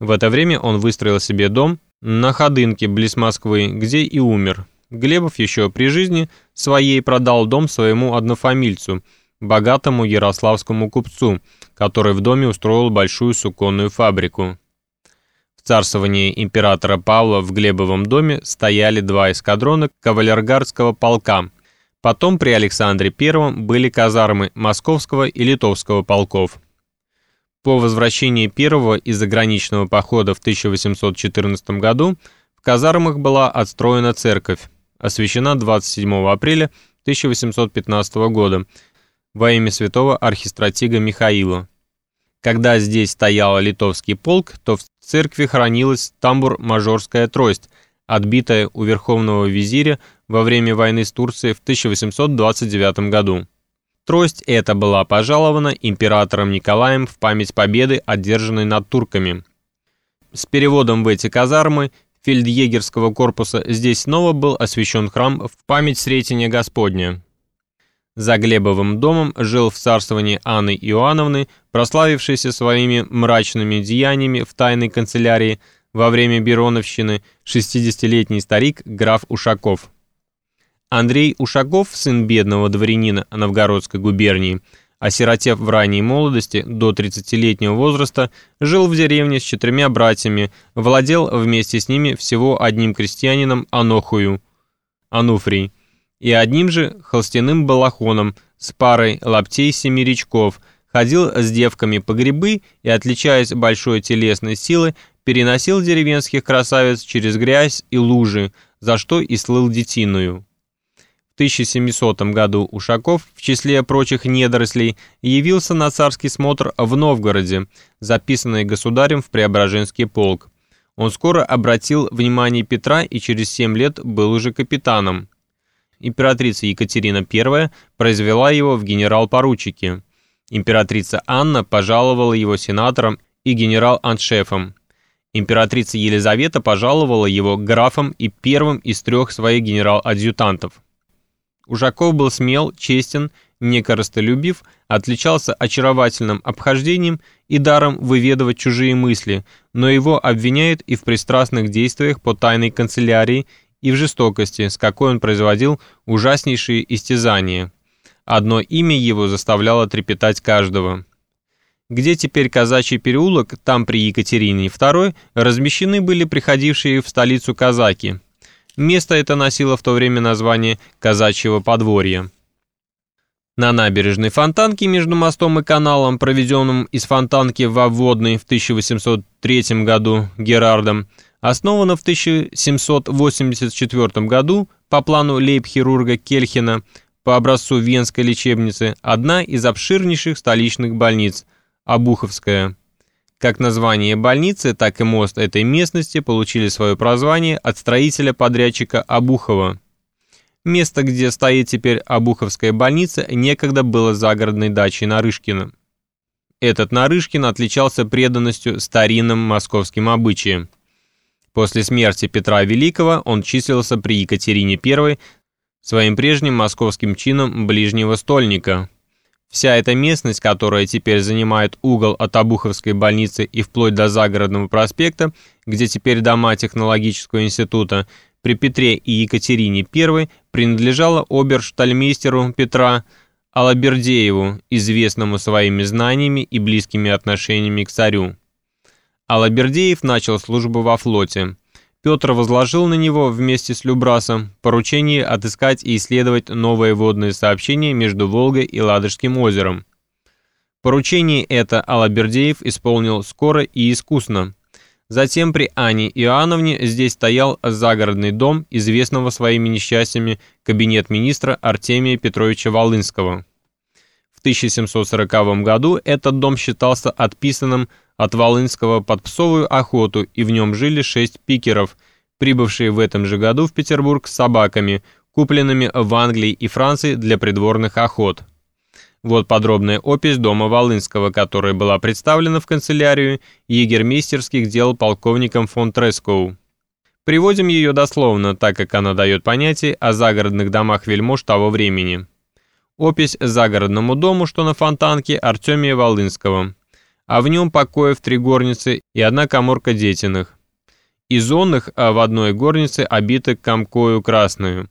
В это время он выстроил себе дом на Ходынке, близ Москвы, где и умер. Глебов еще при жизни своей продал дом своему однофамильцу, богатому ярославскому купцу, который в доме устроил большую суконную фабрику. В царствовании императора Павла в Глебовом доме стояли два эскадрона кавалергардского полка. Потом при Александре I были казармы Московского и Литовского полков. По возвращении первого из заграничного похода в 1814 году в казармах была отстроена церковь, освящена 27 апреля 1815 года во имя святого архистратига Михаила. Когда здесь стоял литовский полк, то в церкви хранилась тамбур-мажорская трость, отбитая у верховного визиря во время войны с Турцией в 1829 году. Трость эта была пожалована императором Николаем в память победы, одержанной над турками. С переводом в эти казармы фельдъегерского корпуса здесь снова был освящен храм в память Сретения Господня. За Глебовым домом жил в царствовании Анны Иоанновны, прославившейся своими мрачными деяниями в тайной канцелярии во время Бероновщины, 60-летний старик граф Ушаков. Андрей Ушаков, сын бедного дворянина Новгородской губернии, осиротев в ранней молодости до 30-летнего возраста, жил в деревне с четырьмя братьями, владел вместе с ними всего одним крестьянином Анохую, Ануфрий, и одним же холстяным балахоном с парой лаптей семеричков, ходил с девками по грибы и, отличаясь большой телесной силой, переносил деревенских красавиц через грязь и лужи, за что и слыл детиную. 1700 году Ушаков в числе прочих недорослей явился на царский смотр в Новгороде, записанный государем в Преображенский полк. Он скоро обратил внимание Петра и через 7 лет был уже капитаном. Императрица Екатерина I произвела его в генерал-поручики. Императрица Анна пожаловала его сенатором и генерал-аншефом. Императрица Елизавета пожаловала его графом и первым из трех своих генерал-адъютантов. Ужаков был смел, честен, некоростолюбив, отличался очаровательным обхождением и даром выведывать чужие мысли, но его обвиняют и в пристрастных действиях по тайной канцелярии, и в жестокости, с какой он производил ужаснейшие истязания. Одно имя его заставляло трепетать каждого. Где теперь казачий переулок, там при Екатерине II размещены были приходившие в столицу казаки – Место это носило в то время название «Казачьего подворья». На набережной Фонтанки между мостом и каналом, проведенным из Фонтанки во Вводной в 1803 году Герардом, основана в 1784 году по плану лейб-хирурга Кельхина по образцу Венской лечебницы одна из обширнейших столичных больниц – Обуховская. Как название больницы, так и мост этой местности получили свое прозвание от строителя-подрядчика Обухова. Место, где стоит теперь Обуховская больница, некогда было загородной дачей Нарышкина. Этот Нарышкин отличался преданностью старинным московским обычаям. После смерти Петра Великого он числился при Екатерине I своим прежним московским чином ближнего стольника – Вся эта местность, которая теперь занимает угол от Обуховской больницы и вплоть до Загородного проспекта, где теперь дома технологического института, при Петре и Екатерине I принадлежала оберштальмейстеру Петра Алабердееву, известному своими знаниями и близкими отношениями к царю. Алабердеев начал службу во флоте. Петр возложил на него вместе с Любрасом поручение отыскать и исследовать новые водные сообщения между Волгой и Ладожским озером. Поручение это Алабердеев исполнил скоро и искусно. Затем при Ане Иоанновне здесь стоял загородный дом, известного своими несчастьями кабинет министра Артемия Петровича Волынского. В 1740 году этот дом считался отписанным от Волынского под псовую охоту, и в нем жили шесть пикеров, прибывшие в этом же году в Петербург с собаками, купленными в Англии и Франции для придворных охот. Вот подробная опись дома Волынского, которая была представлена в канцелярию егермейстерских дел полковником фон Трескоу. Приводим ее дословно, так как она дает понятие о загородных домах вельмож того времени. Опись загородному дому, что на Фонтанке Артемия Волынского. а в нем покоев три горницы и одна коморка детиных. Из онных а в одной горнице обиты комкою красную,